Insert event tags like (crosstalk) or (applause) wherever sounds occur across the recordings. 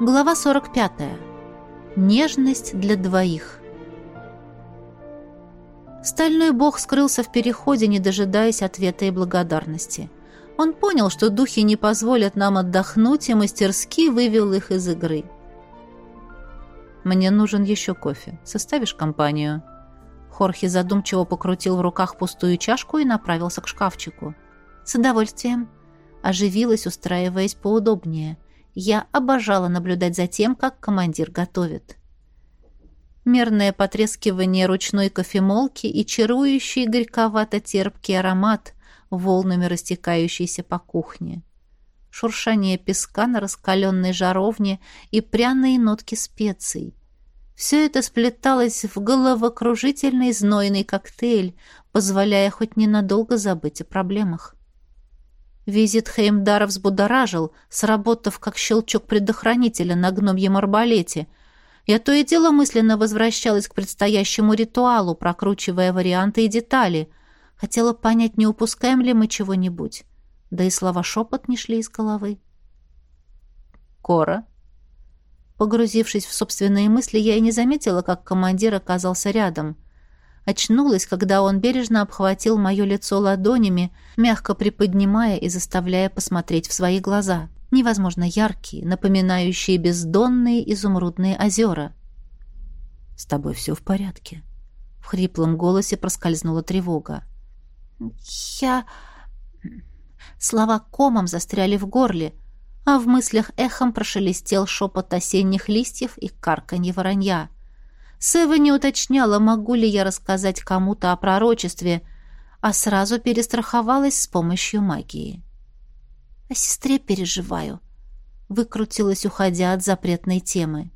Глава 45. Нежность для двоих. Стальной бог скрылся в переходе, не дожидаясь ответа и благодарности. Он понял, что духи не позволят нам отдохнуть, и мастерски вывел их из игры. «Мне нужен еще кофе. Составишь компанию?» Хорхе задумчиво покрутил в руках пустую чашку и направился к шкафчику. «С удовольствием». Оживилась, устраиваясь поудобнее. Я обожала наблюдать за тем, как командир готовит. Мерное потрескивание ручной кофемолки и чарующий горьковато-терпкий аромат, волнами растекающийся по кухне. Шуршание песка на раскаленной жаровне и пряные нотки специй. Все это сплеталось в головокружительный знойный коктейль, позволяя хоть ненадолго забыть о проблемах. Визит Хеймдара взбудоражил, сработав как щелчок предохранителя на гномьем арбалете. Я то и дело мысленно возвращалась к предстоящему ритуалу, прокручивая варианты и детали. Хотела понять, не упускаем ли мы чего-нибудь. Да и слова шепот не шли из головы. «Кора?» Погрузившись в собственные мысли, я и не заметила, как командир оказался рядом. Очнулась, когда он бережно обхватил мое лицо ладонями, мягко приподнимая и заставляя посмотреть в свои глаза. Невозможно яркие, напоминающие бездонные изумрудные озера. «С тобой все в порядке?» В хриплом голосе проскользнула тревога. «Я...» Слова комом застряли в горле, а в мыслях эхом прошелестел шепот осенних листьев и карканье воронья. Сева не уточняла, могу ли я рассказать кому-то о пророчестве, а сразу перестраховалась с помощью магии. «О сестре переживаю», — выкрутилась, уходя от запретной темы.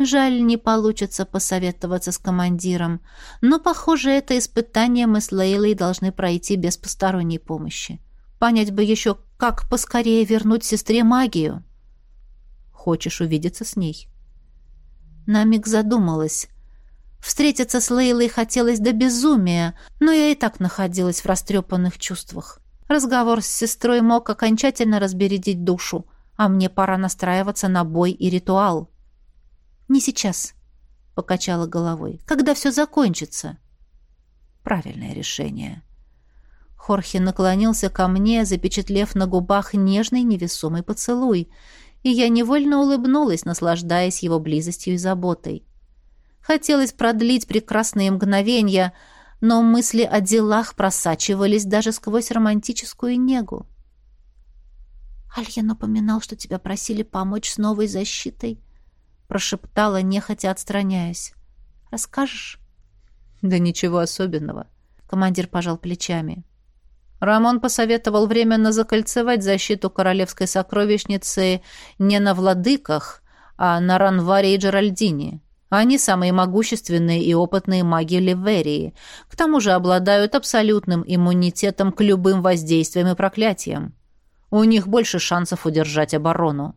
Жаль, не получится посоветоваться с командиром, но, похоже, это испытание мы с Лейлой должны пройти без посторонней помощи. Понять бы еще, как поскорее вернуть сестре магию. Хочешь увидеться с ней? На миг задумалась. Встретиться с Лейлой хотелось до безумия, но я и так находилась в растрепанных чувствах. Разговор с сестрой мог окончательно разбередить душу, а мне пора настраиваться на бой и ритуал. «Не сейчас», — покачала головой. «Когда все закончится?» «Правильное решение», Хорхе наклонился ко мне, запечатлев на губах нежный невесомый поцелуй, и я невольно улыбнулась, наслаждаясь его близостью и заботой. Хотелось продлить прекрасные мгновения, но мысли о делах просачивались даже сквозь романтическую негу. «Алья напоминал, что тебя просили помочь с новой защитой», — прошептала, нехотя отстраняясь. «Расскажешь?» «Да ничего особенного», — командир пожал плечами. Рамон посоветовал временно закольцевать защиту королевской сокровищницы не на владыках, а на Ранваре и Джеральдине. Они самые могущественные и опытные маги Ливерии. К тому же обладают абсолютным иммунитетом к любым воздействиям и проклятиям. У них больше шансов удержать оборону.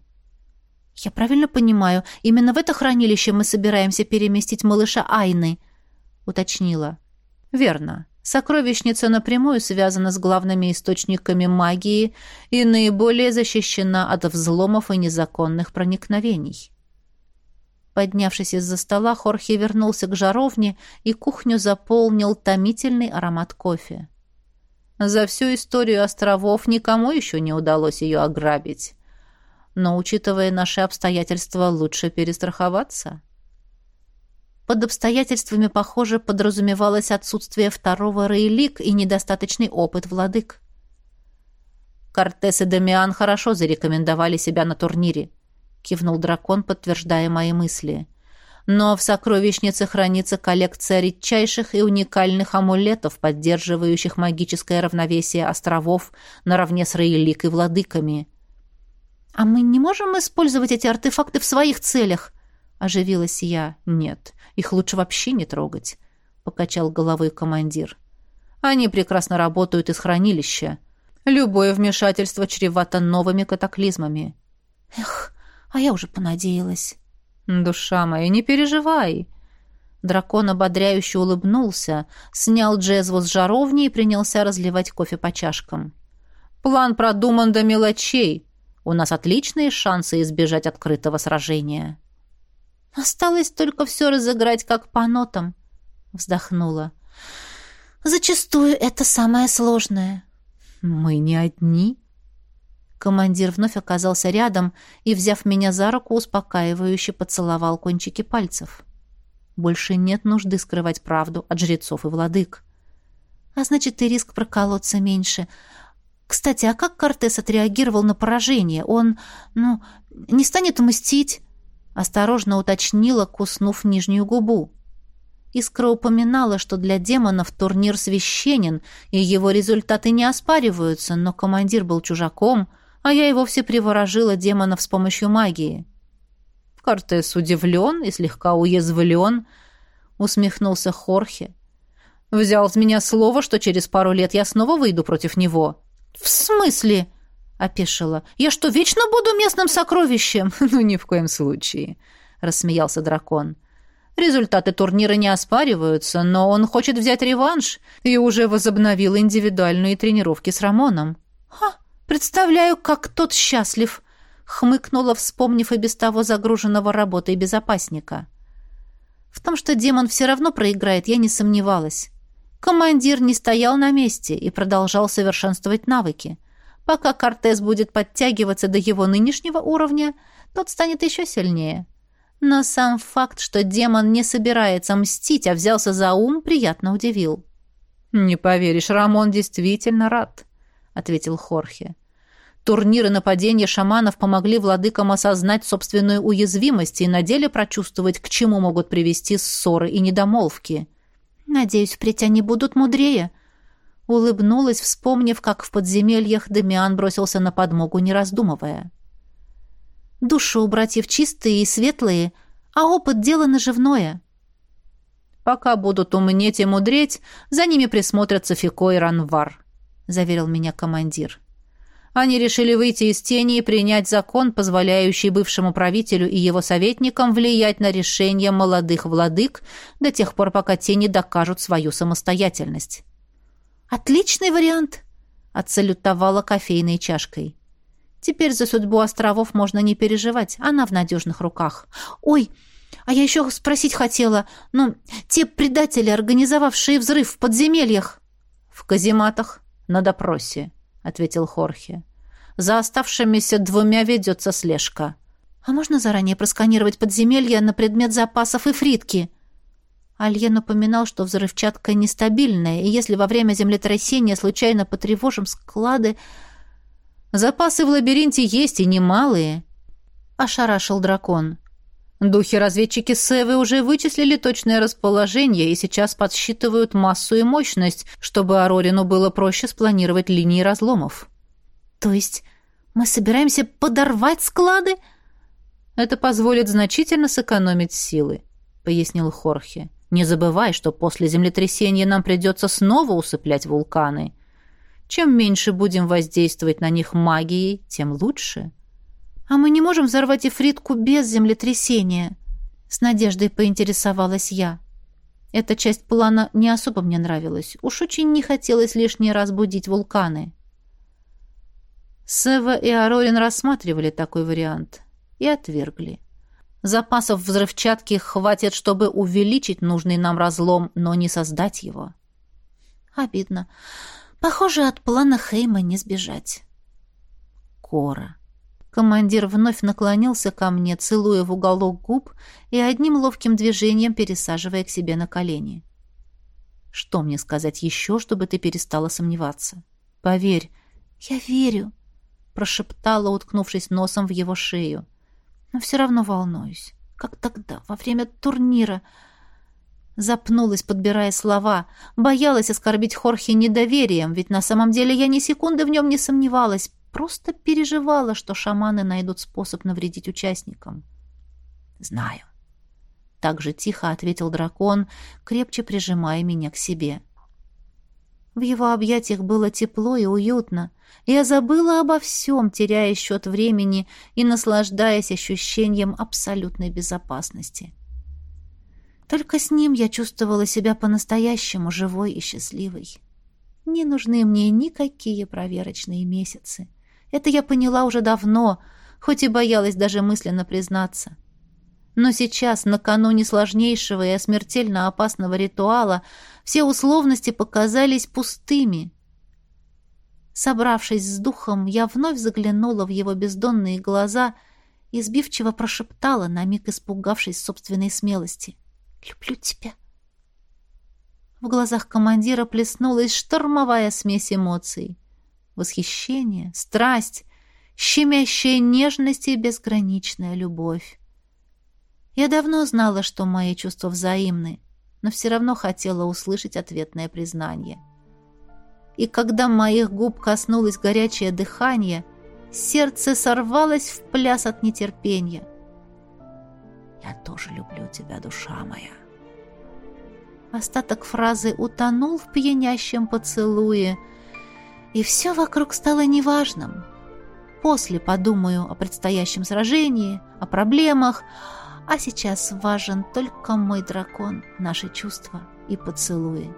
«Я правильно понимаю, именно в это хранилище мы собираемся переместить малыша Айны?» — уточнила. «Верно. Сокровищница напрямую связана с главными источниками магии и наиболее защищена от взломов и незаконных проникновений. Поднявшись из-за стола, Хорхе вернулся к жаровне и кухню заполнил томительный аромат кофе. За всю историю островов никому еще не удалось ее ограбить. Но, учитывая наши обстоятельства, лучше перестраховаться. Под обстоятельствами, похоже, подразумевалось отсутствие второго рейлик и недостаточный опыт владык. «Кортес и Дамиан хорошо зарекомендовали себя на турнире», — кивнул дракон, подтверждая мои мысли. «Но в сокровищнице хранится коллекция редчайших и уникальных амулетов, поддерживающих магическое равновесие островов наравне с рейлик и владыками». «А мы не можем использовать эти артефакты в своих целях?» — оживилась я. «Нет, их лучше вообще не трогать», — покачал головой командир. «Они прекрасно работают из хранилища. Любое вмешательство чревато новыми катаклизмами». «Эх, а я уже понадеялась». «Душа моя, не переживай». Дракон ободряюще улыбнулся, снял джезву с жаровни и принялся разливать кофе по чашкам. «План продуман до мелочей», — У нас отличные шансы избежать открытого сражения». «Осталось только все разыграть как по нотам», — вздохнула. «Зачастую это самое сложное». «Мы не одни». Командир вновь оказался рядом и, взяв меня за руку, успокаивающе поцеловал кончики пальцев. Больше нет нужды скрывать правду от жрецов и владык. А значит, и риск проколоться меньше. Кстати, а как Кортес отреагировал на поражение? Он, ну, не станет мстить? Осторожно уточнила, куснув нижнюю губу. Искра упоминала, что для демонов турнир священен, и его результаты не оспариваются, но командир был чужаком, а я и вовсе приворожила демонов с помощью магии. Кортес удивлен и слегка уязвлен, усмехнулся Хорхе. Взял с меня слово, что через пару лет я снова выйду против него. «В смысле?» — опешила. «Я что, вечно буду местным сокровищем?» (laughs) «Ну, ни в коем случае», — рассмеялся дракон. «Результаты турнира не оспариваются, но он хочет взять реванш и уже возобновил индивидуальные тренировки с Рамоном». «Ха, представляю, как тот счастлив!» — хмыкнула, вспомнив и без того загруженного работой безопасника. В том, что демон все равно проиграет, я не сомневалась. Командир не стоял на месте и продолжал совершенствовать навыки. Пока Кортес будет подтягиваться до его нынешнего уровня, тот станет еще сильнее. Но сам факт, что демон не собирается мстить, а взялся за ум, приятно удивил. «Не поверишь, Рамон действительно рад», — ответил Хорхе. Турниры нападения шаманов помогли владыкам осознать собственную уязвимость и на деле прочувствовать, к чему могут привести ссоры и недомолвки. «Надеюсь, впредь они будут мудрее», Улыбнулась, вспомнив, как в подземельях Демиан бросился на подмогу, не раздумывая. «Души у братьев чистые и светлые, а опыт — дело наживное». «Пока будут умнеть и мудреть, за ними присмотрят Софико и Ранвар», — заверил меня командир. Они решили выйти из тени и принять закон, позволяющий бывшему правителю и его советникам влиять на решения молодых владык до тех пор, пока те не докажут свою самостоятельность. «Отличный вариант!» — отсалютовала кофейной чашкой. «Теперь за судьбу островов можно не переживать, она в надежных руках. Ой, а я еще спросить хотела, ну, те предатели, организовавшие взрыв в подземельях...» «В казематах, на допросе», — ответил Хорхе. «За оставшимися двумя ведется слежка». «А можно заранее просканировать подземелья на предмет запасов и фритки?» Альен упоминал, что взрывчатка нестабильная, и если во время землетрясения случайно потревожим склады... «Запасы в лабиринте есть и немалые», — ошарашил дракон. «Духи-разведчики Севы уже вычислили точное расположение и сейчас подсчитывают массу и мощность, чтобы Арорину было проще спланировать линии разломов». «То есть мы собираемся подорвать склады?» «Это позволит значительно сэкономить силы», — пояснил Хорхе. Не забывай, что после землетрясения нам придется снова усыплять вулканы. Чем меньше будем воздействовать на них магией, тем лучше. А мы не можем взорвать Ифритку без землетрясения? С надеждой поинтересовалась я. Эта часть плана не особо мне нравилась. Уж очень не хотелось лишний раз будить вулканы. Сева и Арорин рассматривали такой вариант и отвергли. Запасов взрывчатки хватит, чтобы увеличить нужный нам разлом, но не создать его. Обидно. Похоже, от плана Хейма не сбежать. Кора. Командир вновь наклонился ко мне, целуя в уголок губ и одним ловким движением пересаживая к себе на колени. Что мне сказать еще, чтобы ты перестала сомневаться? Поверь, я верю, прошептала, уткнувшись носом в его шею но все равно волнуюсь. Как тогда, во время турнира. Запнулась, подбирая слова. Боялась оскорбить Хорхе недоверием, ведь на самом деле я ни секунды в нем не сомневалась. Просто переживала, что шаманы найдут способ навредить участникам. «Знаю». Так же тихо ответил дракон, крепче прижимая меня к себе. В его объятиях было тепло и уютно. Я забыла обо всем, теряя счет времени и наслаждаясь ощущением абсолютной безопасности. Только с ним я чувствовала себя по-настоящему живой и счастливой. Не нужны мне никакие проверочные месяцы. Это я поняла уже давно, хоть и боялась даже мысленно признаться. Но сейчас, накануне сложнейшего и смертельно опасного ритуала, все условности показались пустыми. Собравшись с духом, я вновь заглянула в его бездонные глаза и сбивчиво прошептала, на миг испугавшись собственной смелости. «Люблю тебя». В глазах командира плеснулась штормовая смесь эмоций. Восхищение, страсть, щемящая нежность и безграничная любовь. Я давно знала, что мои чувства взаимны, но все равно хотела услышать ответное признание. И когда моих губ коснулось горячее дыхание, сердце сорвалось в пляс от нетерпения. «Я тоже люблю тебя, душа моя», Остаток фразы утонул в пьянящем поцелуе, и все вокруг стало неважным. После подумаю о предстоящем сражении, о проблемах, а сейчас важен только мой дракон, наши чувства и поцелуи.